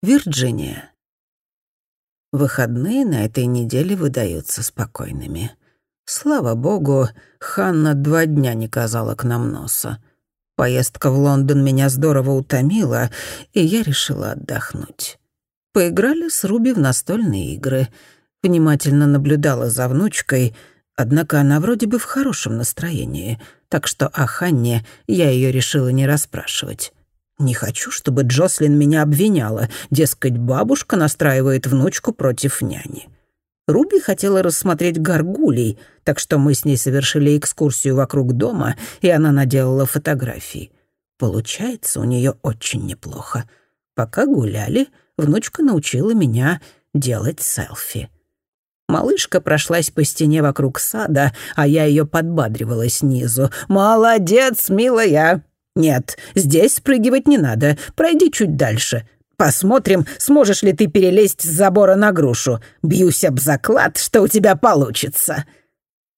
Вирджиния. Выходные на этой неделе выдаются спокойными. Слава богу, Ханна два дня не казала к нам носа. Поездка в Лондон меня здорово утомила, и я решила отдохнуть. Поиграли с Руби в настольные игры. Внимательно наблюдала за внучкой, однако она вроде бы в хорошем настроении, так что о Ханне я ее решила не расспрашивать. Не хочу, чтобы Джослин меня обвиняла, дескать, бабушка настраивает внучку против няни. Руби хотела рассмотреть горгулей, так что мы с ней совершили экскурсию вокруг дома, и она наделала фотографии. Получается у нее очень неплохо. Пока гуляли, внучка научила меня делать селфи. Малышка прошлась по стене вокруг сада, а я ее подбадривала снизу. «Молодец, милая! «Нет, здесь спрыгивать не надо. Пройди чуть дальше. Посмотрим, сможешь ли ты перелезть с забора на грушу. Бьюсь об заклад, что у тебя получится».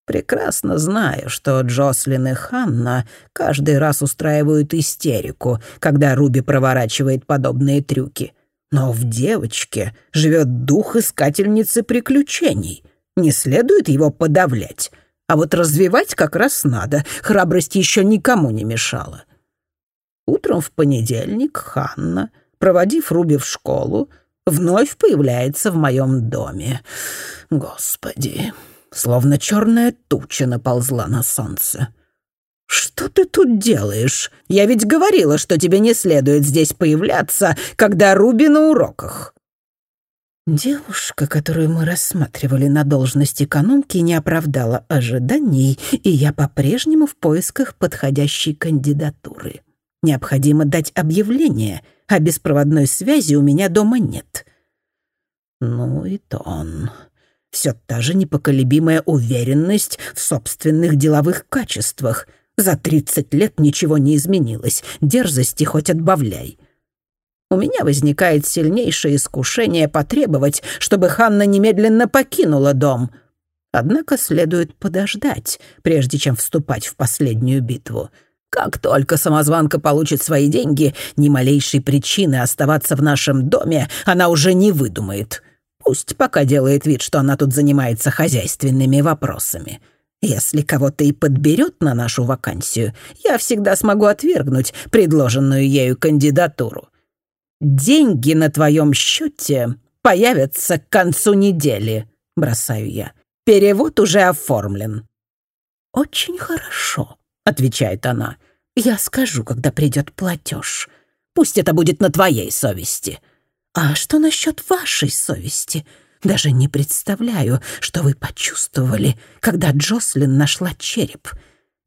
Прекрасно знаю, что Джослин и Ханна каждый раз устраивают истерику, когда Руби проворачивает подобные трюки. Но в девочке живет дух искательницы приключений. Не следует его подавлять. А вот развивать как раз надо, храбрость еще никому не мешала. Утром в понедельник Ханна, проводив Руби в школу, вновь появляется в моем доме. Господи, словно черная туча наползла на солнце. «Что ты тут делаешь? Я ведь говорила, что тебе не следует здесь появляться, когда Руби на уроках». Девушка, которую мы рассматривали на должность экономки, не оправдала ожиданий, и я по-прежнему в поисках подходящей кандидатуры. Необходимо дать объявление, а беспроводной связи у меня дома нет. Ну и тон. Все та же непоколебимая уверенность в собственных деловых качествах. За тридцать лет ничего не изменилось, дерзости хоть отбавляй. У меня возникает сильнейшее искушение потребовать, чтобы Ханна немедленно покинула дом. Однако следует подождать, прежде чем вступать в последнюю битву — как только самозванка получит свои деньги, ни малейшей причины оставаться в нашем доме она уже не выдумает. Пусть пока делает вид, что она тут занимается хозяйственными вопросами. Если кого-то и подберет на нашу вакансию, я всегда смогу отвергнуть предложенную ею кандидатуру. Деньги на твоем счете появятся к концу недели, бросаю я. Перевод уже оформлен. Очень хорошо, — отвечает она. «Я скажу, когда придет платеж. Пусть это будет на твоей совести». «А что насчет вашей совести? Даже не представляю, что вы почувствовали, когда Джослин нашла череп».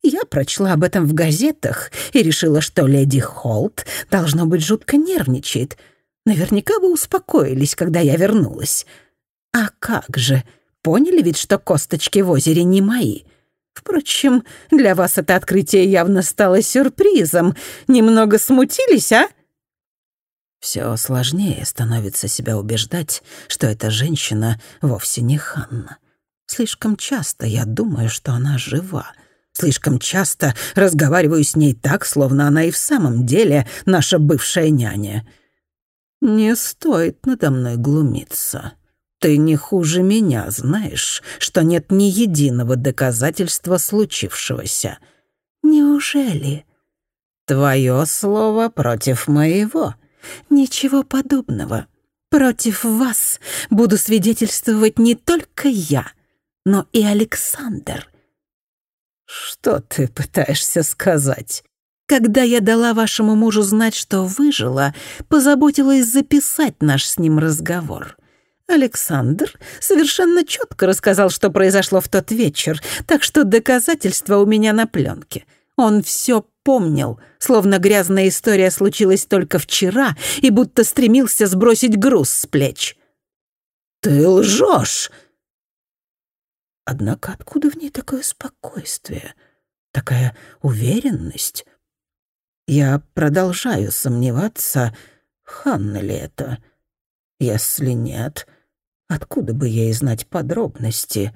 Я прочла об этом в газетах и решила, что леди Холт, должно быть, жутко нервничает. Наверняка вы успокоились, когда я вернулась. А как же? Поняли ведь, что косточки в озере не мои?» Впрочем, для вас это открытие явно стало сюрпризом. Немного смутились, а?» Все сложнее становится себя убеждать, что эта женщина вовсе не Ханна. Слишком часто я думаю, что она жива. Слишком часто разговариваю с ней так, словно она и в самом деле наша бывшая няня. Не стоит надо мной глумиться. Ты не хуже меня знаешь, что нет ни единого доказательства случившегося. Неужели? Твое слово против моего. Ничего подобного. Против вас буду свидетельствовать не только я, но и Александр. Что ты пытаешься сказать? Когда я дала вашему мужу знать, что выжила, позаботилась записать наш с ним разговор. Александр совершенно четко рассказал, что произошло в тот вечер, так что доказательства у меня на пленке. Он все помнил, словно грязная история случилась только вчера и будто стремился сбросить груз с плеч. «Ты лжешь!» Однако откуда в ней такое спокойствие, такая уверенность? Я продолжаю сомневаться, Ханна ли это. Если нет, Откуда бы ей знать подробности?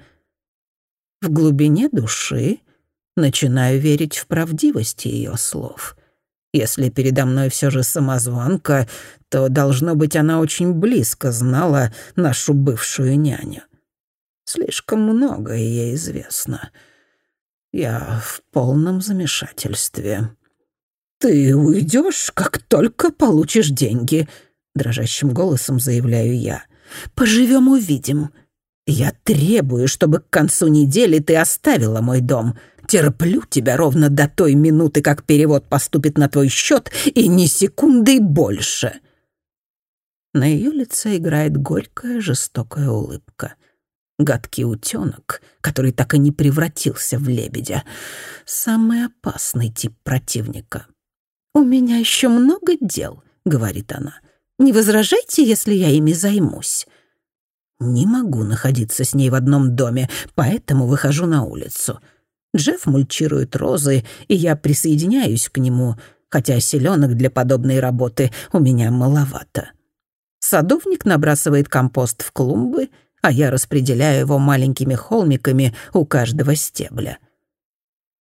В глубине души начинаю верить в правдивость ее слов. Если передо мной все же самозванка, то, должно быть, она очень близко знала нашу бывшую няню. Слишком многое ей известно. Я в полном замешательстве. «Ты уйдешь, как только получишь деньги», — дрожащим голосом заявляю я. «Поживем — увидим. Я требую, чтобы к концу недели ты оставила мой дом. Терплю тебя ровно до той минуты, как перевод поступит на твой счет, и ни секунды больше». На ее лице играет горькая, жестокая улыбка. Гадкий утенок, который так и не превратился в лебедя. Самый опасный тип противника. «У меня еще много дел», — говорит она. «Не возражайте, если я ими займусь». Не могу находиться с ней в одном доме, поэтому выхожу на улицу. Джефф мульчирует розы, и я присоединяюсь к нему, хотя селенок для подобной работы у меня маловато. Садовник набрасывает компост в клумбы, а я распределяю его маленькими холмиками у каждого стебля.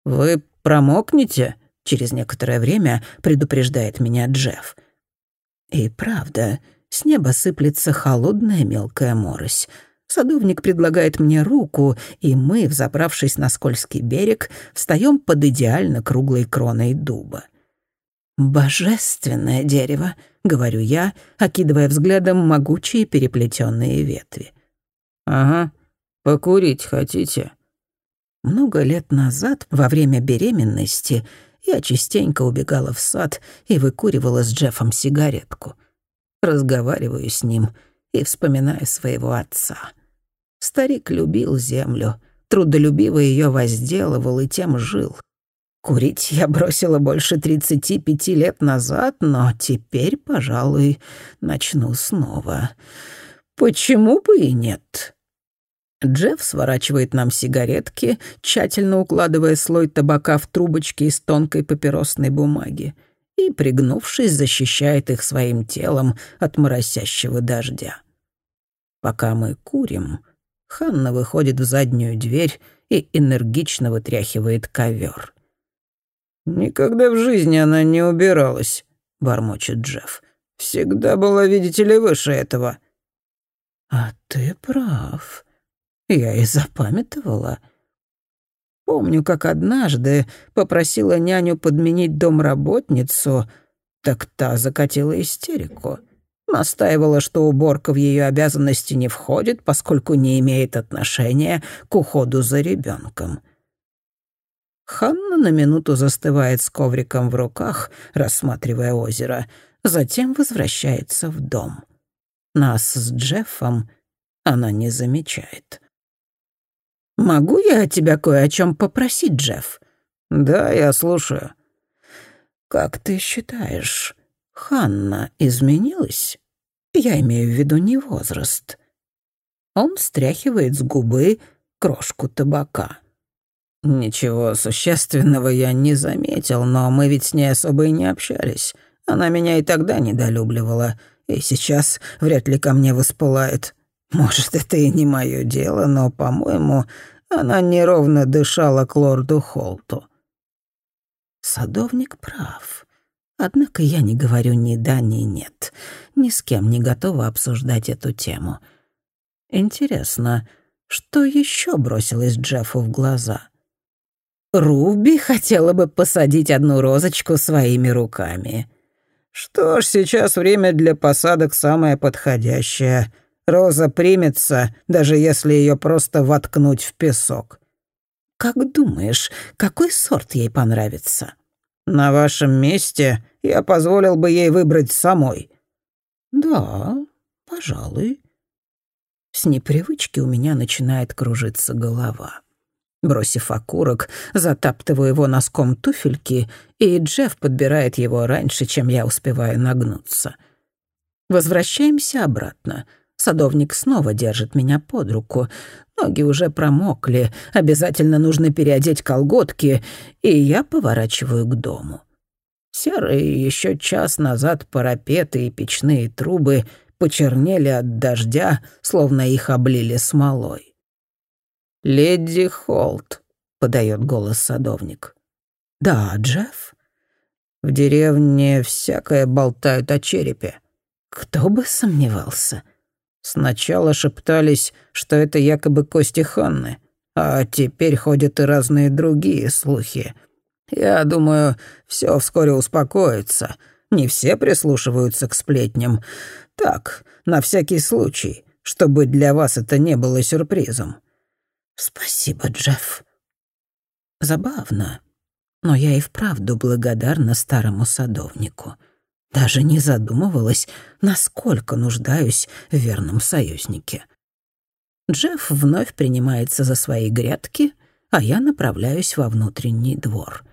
«Вы промокнете?» — через некоторое время предупреждает меня Джефф. И правда, с неба сыплется холодная мелкая морось. Садовник предлагает мне руку, и мы, взобравшись на скользкий берег, встаем под идеально круглой кроной дуба. «Божественное дерево», — говорю я, окидывая взглядом могучие переплетенные ветви. «Ага, покурить хотите?» Много лет назад, во время беременности, я частенько убегала в сад и выкуривала с Джеффом сигаретку. Разговариваю с ним и вспоминаю своего отца. Старик любил землю, трудолюбиво ее возделывал и тем жил. Курить я бросила больше тридцати пяти лет назад, но теперь, пожалуй, начну снова. Почему бы и нет? Джефф сворачивает нам сигаретки, тщательно укладывая слой табака в трубочки из тонкой папиросной бумаги, и, пригнувшись, защищает их своим телом от моросящего дождя. Пока мы курим, Ханна выходит в заднюю дверь и энергично вытряхивает ковер. «Никогда в жизни она не убиралась», — бормочет Джефф. «Всегда была, видите ли, выше этого». «А ты прав», я и запамятовала. Помню, как однажды попросила няню подменить домработницу, так та закатила истерику. Настаивала, что уборка в ее обязанности не входит, поскольку не имеет отношения к уходу за ребенком. Ханна на минуту застывает с ковриком в руках, рассматривая озеро, затем возвращается в дом. Нас с Джеффом она не замечает. «Могу я тебя кое о чем попросить, Джефф?» «Да, я слушаю». «Как ты считаешь, Ханна изменилась? Я имею в виду не возраст». Он стряхивает с губы крошку табака. «Ничего существенного я не заметил, но мы ведь с ней особо и не общались. Она меня и тогда недолюбливала, и сейчас вряд ли ко мне воспылает. Может, это и не мое дело, но, по-моему, она неровно дышала к лорду Холту. Садовник прав. Однако я не говорю ни да, ни нет. Ни с кем не готова обсуждать эту тему. Интересно, что еще бросилось Джеффу в глаза? Руби хотела бы посадить одну розочку своими руками. Что ж, сейчас время для посадок самое подходящее — Роза примется, даже если ее просто воткнуть в песок. Как думаешь, какой сорт ей понравится? На вашем месте я позволил бы ей выбрать самой. Да, пожалуй. С непривычки у меня начинает кружиться голова. Бросив окурок, затаптываю его носком туфельки, и Джефф подбирает его раньше, чем я успеваю нагнуться. Возвращаемся обратно — Садовник снова держит меня под руку. Ноги уже промокли, обязательно нужно переодеть колготки, и я поворачиваю к дому. Серые еще час назад парапеты и печные трубы почернели от дождя, словно их облили смолой. «Леди Холт», — подает голос садовник. «Да, Джефф?» В деревне всякое болтают о черепе. Кто бы сомневался. Сначала шептались, что это якобы кости Ханны, а теперь ходят и разные другие слухи. Я думаю, все вскоре успокоится. Не все прислушиваются к сплетням. Так, на всякий случай, чтобы для вас это не было сюрпризом. Спасибо, Джефф. Забавно, но я и вправду благодарна старому садовнику. Даже не задумывалась, насколько нуждаюсь в верном союзнике. Джефф вновь принимается за свои грядки, а я направляюсь во внутренний двор.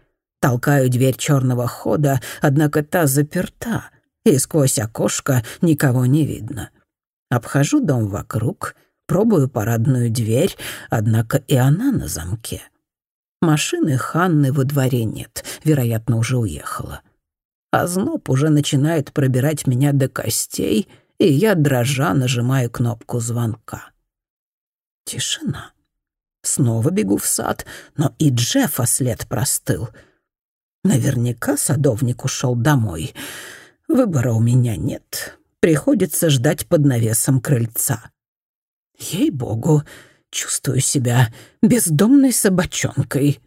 Толкаю дверь черного хода, однако та заперта, и сквозь окошко никого не видно. Обхожу дом вокруг, пробую парадную дверь, однако и она на замке. Машины Ханны во дворе нет, вероятно, уже уехала. А зноб уже начинает пробирать меня до костей, и я, дрожа, нажимаю кнопку звонка. Тишина. Снова бегу в сад, но и Джеффа след простыл. Наверняка садовник ушел домой. Выбора у меня нет. Приходится ждать под навесом крыльца. Ей-богу, чувствую себя бездомной собачонкой.